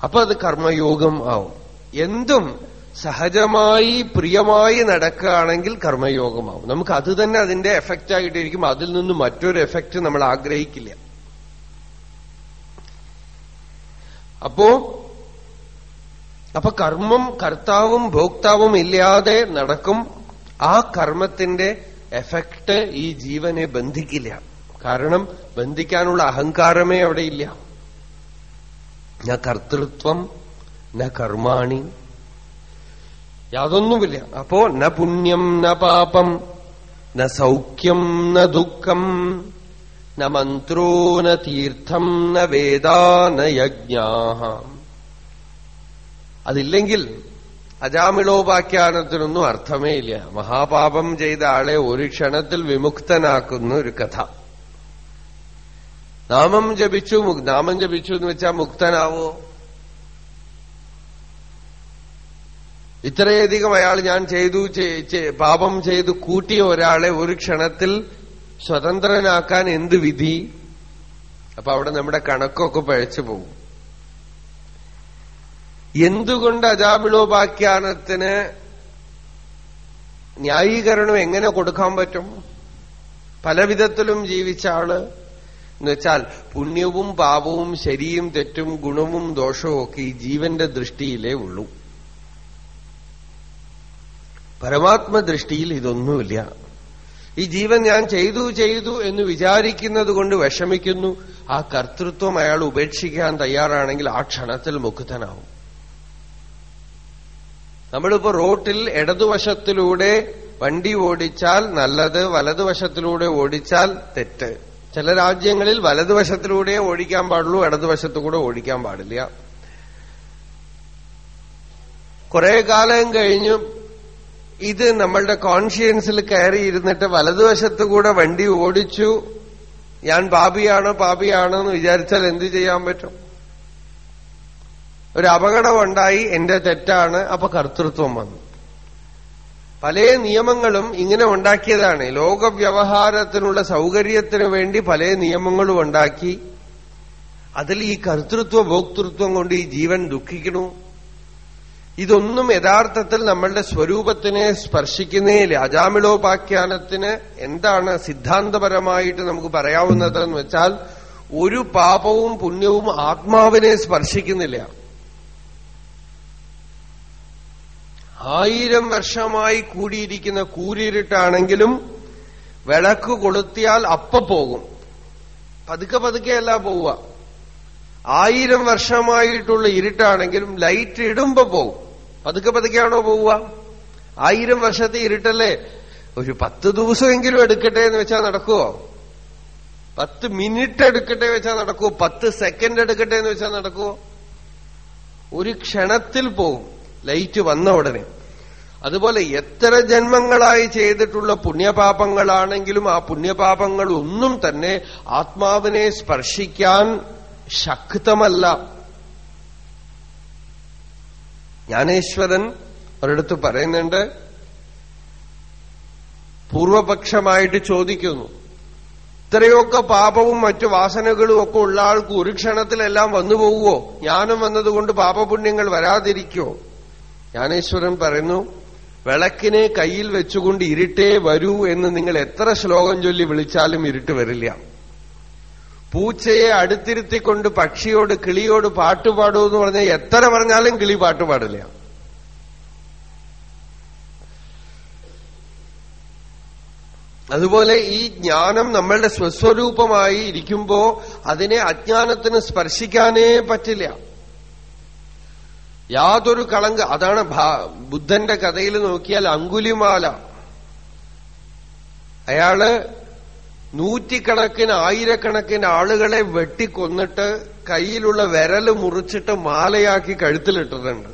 [SPEAKER 1] അപ്പൊ അത് കർമ്മയോഗം ആവും. എന്തും സഹജമായി പ്രിയമായി നടക്കുകയാണെങ്കിൽ കർമ്മയോഗമാവും നമുക്ക് അത് തന്നെ അതിന്റെ എഫക്റ്റ് ആയിട്ടിരിക്കും. അതിൽ നിന്ന് മറ്റൊരു എഫക്റ്റ് നമ്മൾ ആഗ്രഹിക്കില്ല. അപ്പോ അപ്പൊ കർമ്മം കർത്താവും ഭോക്താവും ഇല്ലാതെ നടക്കും. ആ കർമ്മത്തിന്റെ എഫക്ട് ഈ ജീവനെ ബന്ധിക്കില്ല. കാരണം ബന്ധിക്കാനുള്ള അഹങ്കാരമേ അവിടെ ഇല്ല. ന കർത്തൃത്വം ന കർമാണി യാതൊന്നുമില്ല. അപ്പോ ന പുണ്യം ന പാപം ന സൗഖ്യം ന ദുഃഖം ന മന്ത്രോ ന തീർത്ഥം ന വേദാ ന യജ്ഞാ അതില്ലെങ്കിൽ അജാമിളോപാഖ്യാനത്തിനൊന്നും അർത്ഥമേ ഇല്ല മഹാപാപം ചെയ്ത ആളെ ഒരു ക്ഷണത്തിൽ വിമുക്തനാക്കുന്ന ഒരു കഥ. നാമം ജപിച്ചു നാമം ജപിച്ചു എന്ന് വെച്ചാൽ മുക്തനാവോ? ഇത്രയധികം അയാൾ ഞാൻ ചെയ്തു പാപം ചെയ്തു കൂട്ടിയ ഒരാളെ ഒരു ക്ഷണത്തിൽ സ്വതന്ത്രനാക്കാൻ എന്ത് വിധി? അപ്പൊ അവിടെ നമ്മുടെ കണക്കൊക്കെ പഴച്ചു പോകും. എന്തുകൊണ്ട് അജാബിളോപാഖ്യാനത്തിന് ന്യായീകരണം എങ്ങനെ കൊടുക്കാൻ പറ്റും? പല വിധത്തിലും ജീവിച്ച ആൾ എന്നുവെച്ചാൽ പുണ്യവും പാപവും ശരിയും തെറ്റും ഗുണവും ദോഷവും ഒക്കെ ഈ ജീവന്റെ ദൃഷ്ടിയിലേ ഉള്ളൂ. പരമാത്മദൃഷ്ടിയിൽ ഇതൊന്നുമില്ല. ഈ ജീവൻ ഞാൻ ചെയ്തു ചെയ്തു എന്ന് വിചാരിക്കുന്നത് കൊണ്ട് വിഷമിക്കുന്നു. ആ കർത്തൃത്വം അയാൾ ഉപേക്ഷിക്കാൻ തയ്യാറാണെങ്കിൽ ആ ക്ഷണത്തിൽ മുക്തനാവും നമ്മളിപ്പോ റോട്ടിൽ ഇടതുവശത്തിലൂടെ വണ്ടി ഓടിച്ചാൽ നല്ലത് വലതുവശത്തിലൂടെ ഓടിച്ചാൽ തെറ്റ്. ചില രാജ്യങ്ങളിൽ വലതുവശത്തിലൂടെ ഓടിക്കാൻ പാടുള്ളൂ ഇടതുവശത്തു കൂടെ ഓടിക്കാൻ പാടില്ല. കുറെ കാലം കഴിഞ്ഞു ഇത് നമ്മളുടെ കോൺഷ്യൻസിൽ കയറിയിരുന്നിട്ട് വലതുവശത്തു കൂടെ വണ്ടി ഓടിച്ചു. ഞാൻ പാപിയാണോ പാപിയാണോ എന്ന് വിചാരിച്ചാൽ എന്ത് ചെയ്യാൻ പറ്റും? ഒരു അപകടമുണ്ടായി എന്റെ തെറ്റാണ് അപ്പൊ കർത്തൃത്വം വന്നു. പല നിയമങ്ങളും ഇങ്ങനെ ഉണ്ടാക്കിയതാണ്. ലോകവ്യവഹാരത്തിനുള്ള സൗകര്യത്തിന് വേണ്ടി പല നിയമങ്ങളും ഉണ്ടാക്കി. അതിൽ ഈ കർത്തൃത്വ ഭോക്തൃത്വം കൊണ്ട് ഈ ജീവൻ ദുഃഖിക്കണു ഇതൊന്നും യഥാർത്ഥത്തിൽ നമ്മളുടെ സ്വരൂപത്തിനെ സ്പർശിക്കുന്നേയില്ല അജാമിളോപാഖ്യാനത്തിന് എന്താണ് സിദ്ധാന്തപരമായിട്ട് നമുക്ക് പറയാവുന്നതെന്ന് വെച്ചാൽ ഒരു പാപവും പുണ്യവും ആത്മാവിനെ സ്പർശിക്കുന്നില്ല. ആയിരം വർഷമായി കൂടിയിരിക്കുന്ന കൂരിരുട്ടാണെങ്കിലും വിളക്ക് കൊളുത്തിയാൽ അപ്പ പോകും. പതുക്കെ പതുക്കെയല്ല പോവുക. ആയിരം വർഷമായിട്ടുള്ള ഇരുട്ടാണെങ്കിലും ലൈറ്റ് ഇടുമ്പോ പോകും പതുക്കെ പതുക്കെയാണോ പോവുക? ആയിരം വർഷത്തെ ഇരുട്ടല്ലേ? ഒരു പത്ത് ദിവസമെങ്കിലും എടുക്കട്ടെ എന്ന് വെച്ചാൽ നടക്കുവോ? പത്ത് മിനിറ്റ് എടുക്കട്ടെ വെച്ചാൽ നടക്കുവോ? പത്ത് സെക്കൻഡ് എടുക്കട്ടെ എന്ന് വെച്ചാൽ നടക്കുവോ? ഒരു ക്ഷണത്തിൽ പോകും ലൈറ്റ് വന്ന ഉടനെ. അതുപോലെ എത്ര ജന്മങ്ങളായി ചെയ്തിട്ടുള്ള പുണ്യപാപങ്ങളാണെങ്കിലും ആ പുണ്യപാപങ്ങൾ ഒന്നും തന്നെ ആത്മാവിനെ സ്പർശിക്കാൻ ശക്തമല്ല. ജ്ഞാനേശ്വരൻ ഒരിടത്ത് പറയുന്നുണ്ട് പൂർവപക്ഷമായിട്ട് ചോദിക്കുന്നു ഇത്രയൊക്കെ പാപവും മറ്റു വാസനകളും ഒക്കെ ഉള്ള ആൾക്ക് ഒരു ക്ഷണത്തിലെല്ലാം വന്നു ജ്ഞാനം വന്നതുകൊണ്ട് പാപപുണ്യങ്ങൾ വരാതിരിക്കുമോ ജ്ഞാനേശ്വരൻ പറയുന്നു വിളക്കിനെ കയ്യിൽ വെച്ചുകൊണ്ട് ഇരുട്ടേ വരൂ എന്ന് നിങ്ങൾ എത്ര ശ്ലോകം ചൊല്ലി വിളിച്ചാലും ഇരുട്ട് വരില്ല. പൂച്ചയെ അടുത്തിരുത്തിക്കൊണ്ട് പക്ഷിയോട് കിളിയോട് പാട്ടുപാടൂ എന്ന് പറഞ്ഞാൽ എത്ര പറഞ്ഞാലും കിളി പാട്ടുപാടില്ല അതുപോലെ ഈ ജ്ഞാനം നമ്മളുടെ സ്വസ്വരൂപമായി ഇരിക്കുമ്പോ അതിനെ അജ്ഞാനത്തിന് സ്പർശിക്കാനേ പറ്റില്ല. യാതൊരു കളങ്ക് അതാണ് ബുദ്ധന്റെ കഥയിൽ നോക്കിയാൽ അങ്കുലിമാല. അയാൾ നൂറ്റിക്കണക്കിന് ആയിരക്കണക്കിന് ആളുകളെ വെട്ടിക്കൊന്നിട്ട് കയ്യിലുള്ള വിരൽ മുറിച്ചിട്ട് മാലയാക്കി കഴുത്തിലിട്ടിട്ടുണ്ട്.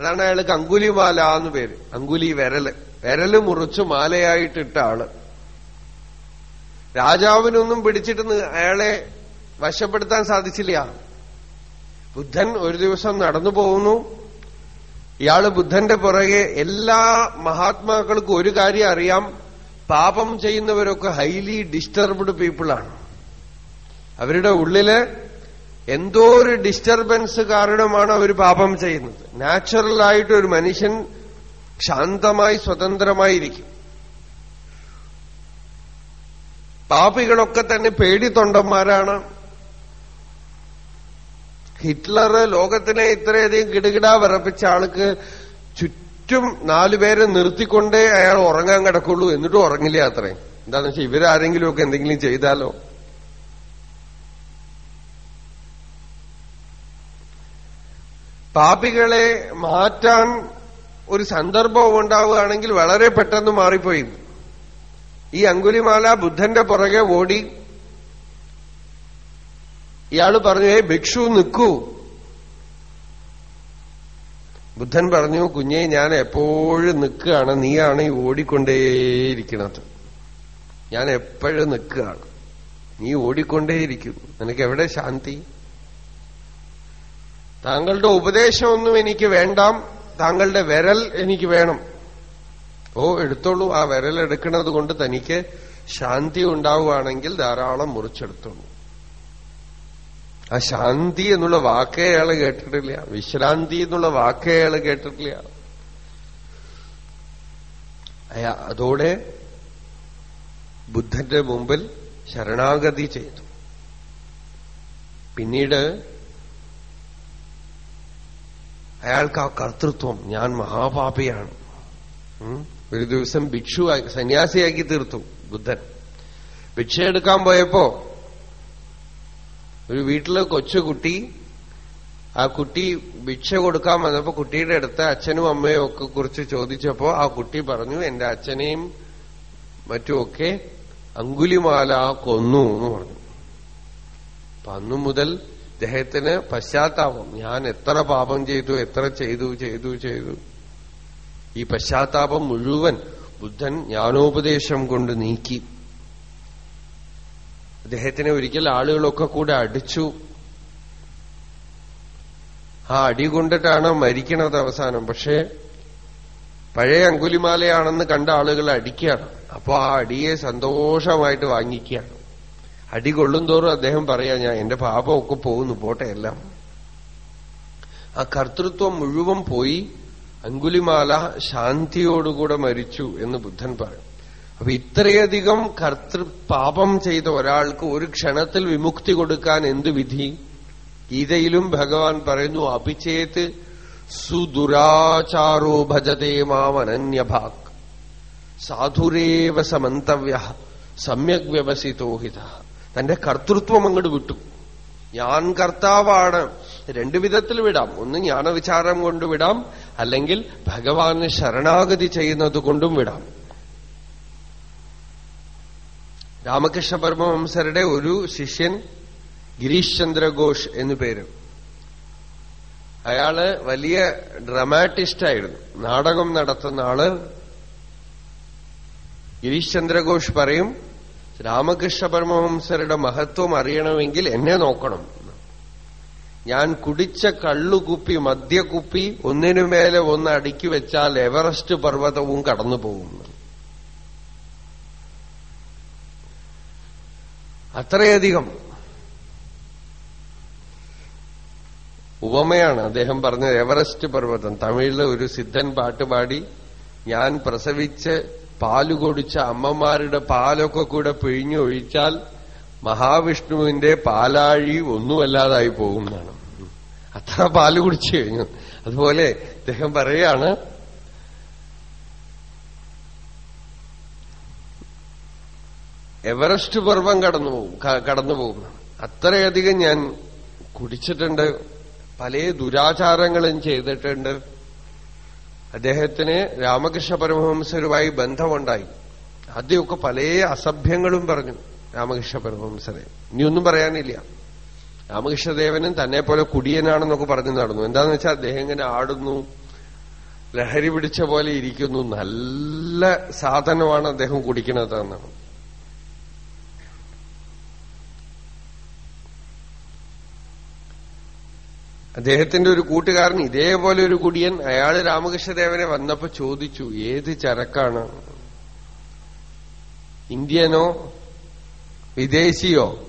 [SPEAKER 1] അതാണ് അയാൾക്ക് അങ്കുലിമാല എന്ന് പേര്. അങ്കുലി വിരൽ. വിരൽ മുറിച്ച് മാലയായിട്ടിട്ട ആൾ. രാജാവിനൊന്നും പിടിച്ചിട്ട് അയാളെ വശപ്പെടുത്താൻ സാധിച്ചില്ല. ബുദ്ധൻ ഒരു ദിവസം നടന്നു പോകുന്നു. ഇയാൾ ബുദ്ധന്റെ പുറകെ എല്ലാ മഹാത്മാക്കൾക്കും ഒരു കാര്യം അറിയാം. പാപം ചെയ്യുന്നവരൊക്കെ ഹൈലി ഡിസ്റ്റർബ്ഡ് പീപ്പിളാണ് അവരുടെ ഉള്ളിൽ എന്തോ ഒരു ഡിസ്റ്റർബൻസ് കാരണമാണ് അവർ പാപം ചെയ്യുന്നത്. നാച്ചുറലായിട്ട് ഒരു മനുഷ്യൻ ശാന്തമായി സ്വതന്ത്രമായിരിക്കും. പാപികളൊക്കെ തന്നെ പേടിത്തൊണ്ടന്മാരാണ്. ഹിറ്റ്ലർ ലോകത്തിനെ ഇത്രയധികം കിടുകിടാ വിറപ്പിച്ച ആൾക്ക് ചുറ്റും നാലുപേരെ നിർത്തിക്കൊണ്ടേ അയാൾ ഉറങ്ങാൻ കിടക്കുള്ളൂ എന്നിട്ടും ഉറങ്ങില്ല അത്രയും. എന്താണെന്ന് വെച്ചാൽ ഇവരാരെങ്കിലുമൊക്കെ എന്തെങ്കിലും ചെയ്താലോ? പാപികളെ മാറ്റാൻ ഒരു സന്ദർഭം ഉണ്ടാവുകയാണെങ്കിൽ വളരെ പെട്ടെന്ന് മാറിപ്പോയി. ഈ അങ്കുലിമാല ബുദ്ധന്റെ പുറകെ ഓടി ഇയാൾ പറഞ്ഞു ഏ ഭിക്ഷു നിൽക്കൂ ബുദ്ധൻ പറഞ്ഞു കുഞ്ഞെ ഞാൻ എപ്പോഴും നിൽക്കുകയാണ്. നീയാണ് ഈ ഓടിക്കൊണ്ടേയിരിക്കുന്നത് ഞാൻ എപ്പോഴും നിൽക്കുകയാണ്. നീ ഓടിക്കൊണ്ടേയിരിക്കും നിനക്ക് എവിടെ ശാന്തി? താങ്കളുടെ ഉപദേശമൊന്നും എനിക്ക് വേണ്ടാം. താങ്കളുടെ വിരൽ എനിക്ക് വേണം. ഓ എടുത്തോളൂ. ആ വിരൽ എടുക്കുന്നത് കൊണ്ട് തനിക്ക് ശാന്തി ഉണ്ടാവുകയാണെങ്കിൽ ധാരാളം മുറിച്ചെടുത്തോളൂ. ആ ശാന്തി എന്നുള്ള വാക്കേ അയാൾ കേട്ടിട്ടില്ല. വിശ്രാന്തി എന്നുള്ള വാക്കേ അയാൾ കേട്ടിട്ടില്ല. അതോടെ ബുദ്ധന്റെ മുമ്പിൽ ശരണാഗതി ചെയ്തു. പിന്നീട് അയാൾക്ക് ആ കർത്തൃത്വം ഞാൻ മഹാപാപിയാണ്. ഒരു ദിവസം ഭിക്ഷു സന്യാസിയാക്കി തീർത്തു ബുദ്ധൻ. ഭിക്ഷ എടുക്കാൻ പോയപ്പോ ഒരു വീട്ടിൽ കൊച്ചുകുട്ടി ആ കുട്ടി ഭിക്ഷ കൊടുക്കാൻ വന്നപ്പോ കുട്ടിയുടെ അടുത്ത് അച്ഛനും അമ്മയും ഒക്കെ കുറിച്ച് ചോദിച്ചപ്പോ ആ കുട്ടി പറഞ്ഞു എന്റെ അച്ഛനെയും മറ്റുമൊക്കെ അങ്കുലിമാല കൊന്നു എന്ന് പറഞ്ഞു. അപ്പൊ അന്നു മുതൽ ഇദ്ദേഹത്തിന് പശ്ചാത്താപം. ഞാൻ എത്ര പാപം ചെയ്തു എത്ര ചെയ്തു ചെയ്തു ചെയ്തു. ഈ പശ്ചാത്താപം മുഴുവൻ ബുദ്ധൻ ജ്ഞാനോപദേശം കൊണ്ട് നീക്കി. അദ്ദേഹത്തിനെ ഒരിക്കൽ ആളുകളൊക്കെ കൂടെ അടിച്ചു. ആ അടി കൊണ്ടിട്ടാണ് മരിക്കണത് അവസാനം. പക്ഷേ പഴയ അങ്കുലിമാലയാണെന്ന് കണ്ട ആളുകൾ അടിക്കുകയാണ്. അപ്പോ ആ അടിയെ സന്തോഷമായിട്ട് വാങ്ങിക്കുകയാണ്. അടി കൊള്ളുന്തോറും അദ്ദേഹം പറയാ ഞാൻ എന്റെ പാപമൊക്കെ പോകുന്നു പോട്ടെ എല്ലാം. ആ കർത്തൃത്വം മുഴുവൻ പോയി. അങ്കുലിമാല ശാന്തിയോടുകൂടെ മരിച്ചു എന്ന് ബുദ്ധൻ പറയും. അപ്പൊ ഇത്രയധികം കർത്തൃ പാപം ചെയ്ത ഒരാൾക്ക് ഒരു ക്ഷണത്തിൽ വിമുക്തി കൊടുക്കാൻ എന്ത് വിധി? ഗീതയിലും ഭഗവാൻ പറയുന്നു അഭിചേത് സുദുരാചാരോ ഭജതേ മാമനന്യഭാക്. സാധുരേവ സമന്തവ്യ സമ്യക് വ്യവസിതോഹിത തന്റെ കർത്തൃത്വം അങ്ങോട്ട് വിട്ടു. ഞാൻ കർത്താവാണ് രണ്ടു വിധത്തിൽ വിടാം. ഒന്ന് ജ്ഞാനവിചാരം കൊണ്ട് വിടാം അല്ലെങ്കിൽ ഭഗവാന് ശരണാഗതി ചെയ്യുന്നത് കൊണ്ടും വിടാം. രാമകൃഷ്ണ പരമഹംസരുടെ ഒരു ശിഷ്യൻ ഗിരീഷ് ചന്ദ്ര ഘോഷ് എന്നു പേര്. അയാൾ വലിയ ഡ്രമാറ്റിസ്റ്റായിരുന്നു. നാടകം നടത്തുന്ന ആൾ ഗിരീഷ് ചന്ദ്രഘോഷ് പറയും രാമകൃഷ്ണ പരമഹംസരുടെ മഹത്വം അറിയണമെങ്കിൽ എന്നെ നോക്കണം. ഞാൻ കുടിച്ച കള്ളുകുപ്പി മദ്യക്കുപ്പി ഒന്നിനുമേലെ ഒന്ന് അടുക്കി വെച്ചാൽ എവറസ്റ്റ് പർവതവും കടന്നു പോകും അത്രയധികം. ഉപമയാണ് അദ്ദേഹം പറഞ്ഞത് എവറസ്റ്റ് പർവതം. തമിഴിൽ ഒരു സിദ്ധൻ പാട്ടുപാടി ഞാൻ പ്രസവിച്ച് പാൽ കൊടിച്ച അമ്മമാരുടെ പാലൊക്കെ കൂടെ പിഴിഞ്ഞൊഴിച്ചാൽ മഹാവിഷ്ണുവിന്റെ പാലാഴി ഒന്നുമല്ലാതായി പോകുന്നതാണ് അത്ര പാൽ കുടിച്ചു കഴിഞ്ഞു. അതുപോലെ അദ്ദേഹം പറയാണ് എവറസ്റ്റ് പർവം കടന്നു പോകും ക- കടന്നു പോകും. അത്രയധികം ഞാൻ കുടിച്ചിട്ടുണ്ട് പല ദുരാചാരങ്ങളും ചെയ്തിട്ടുണ്ട്. അദ്ദേഹത്തിന് രാമകൃഷ്ണ പരമഹംസരുമായി ബന്ധമുണ്ടായി. ആദ്യമൊക്കെ പല അസഭ്യങ്ങളും പറഞ്ഞു രാമകൃഷ്ണ പരമഹംസരെ. ഇനിയൊന്നും പറയാനില്ല. രാമകൃഷ്ണദേവനും തന്നെ പോലെ കുടിയനാണെന്നൊക്കെ പറഞ്ഞു നടന്നു. എന്താന്ന് വെച്ചാൽ അദ്ദേഹം ഇങ്ങനെ ആടുന്നു ലഹരി പിടിച്ച പോലെ ഇരിക്കുന്നു. നല്ല സാധനമാണ് അദ്ദേഹം കുടിക്കുന്നത് അദ്ദേഹത്തിന്റെ ഒരു കൂട്ടുകാരൻ ഇതേപോലെ ഒരു കുടിയൻ അയാൾ രാമകൃഷ്ണദേവനെ വന്നപ്പോ ചോദിച്ചു ഏത് ചരക്കാണ്? ഇന്ത്യനോ വിദേശിയോ?